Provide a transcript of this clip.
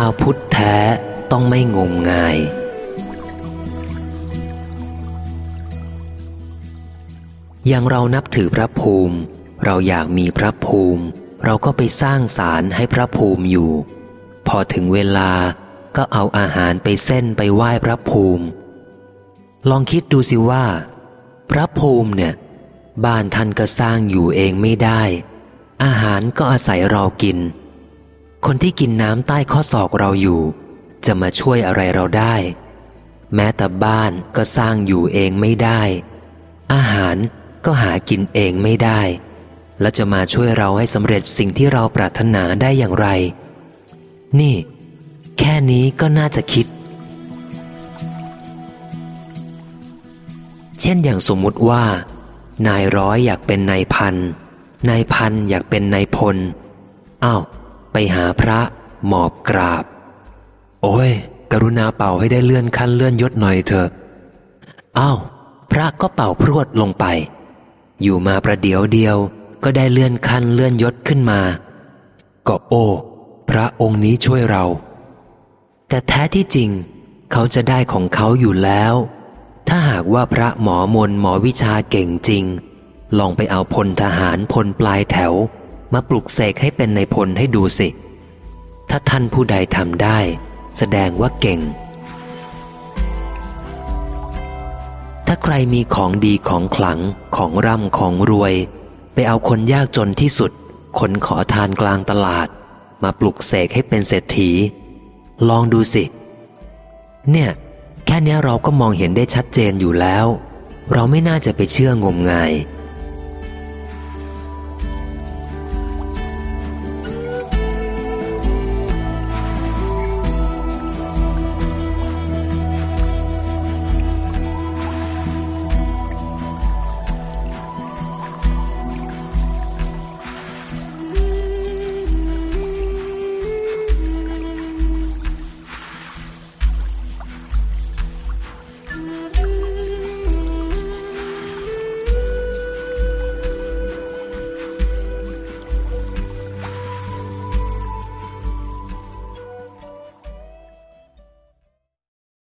าวพุทธแท้ต้องไม่งมงาย อย่างเรานับถือพระภูมิ เราอยากมีพระภูมิ เราก็ไปสร้างศาลให้พระภูมิอยู่ พอถึงเวลาก็เอาอาหารไปเส้นไปไหว้พระภูมิ ลองคิดดูสิว่า พระภูมิเนี่ย บ้านท่านก็สร้างอยู่เองไม่ได้ อาหารก็อาศัยเรากิน คนที่กินน้ำใต้ข้อศอกเราอยู่ จะมาช่วยอะไรเราได้ แม้แต่บ้านก็สร้างอยู่เองไม่ได้ อาหารก็หากินเองไม่ได้ และจะมาช่วยเราให้สำเร็จสิ่งที่เราปรารถนาได้อย่างไร นี่ แค่นี้ก็น่าจะคิด เช่นอย่างสมมุติว่า นายร้อยอยากเป็นนายพันนายพันอยากเป็นนายพลอ้าว ไปหาพระ หมอบกราบ โอ้ย กรุณาเป่าให้ได้เลื่อนขั้นเลื่อนยศหน่อยเถอะอ้าวพระก็เป่าพรวดลงไป อยู่มาประเดี๋ยวเดียว ก็ได้เลื่อนขั้นเลื่อนยศขึ้นมา ก็โอ้พระองค์นี้ช่วยเรา แต่แท้ที่จริง เขาจะได้ของเขาอยู่แล้ว ถ้าหากว่าพระหมอมนหมอวิชาเก่งจริง ลองไปเอาพลทหารพลปลายแถว มาปลุกเสกให้เป็นในพลให้ดูสิ ถ้าท่านผู้ใดทำได้ แสดงว่าเก่ง ถ้าใครมีของดีของขลังของร่ำของรวย ไปเอาคนยากจนที่สุด คนขอทานกลางตลาด มาปลุกเสกให้เป็นเศรษฐี ลองดูสิ เนี่ย แค่นี้เราก็มองเห็นได้ชัดเจนอยู่แล้ว เราไม่น่าจะไปเชื่องมงาย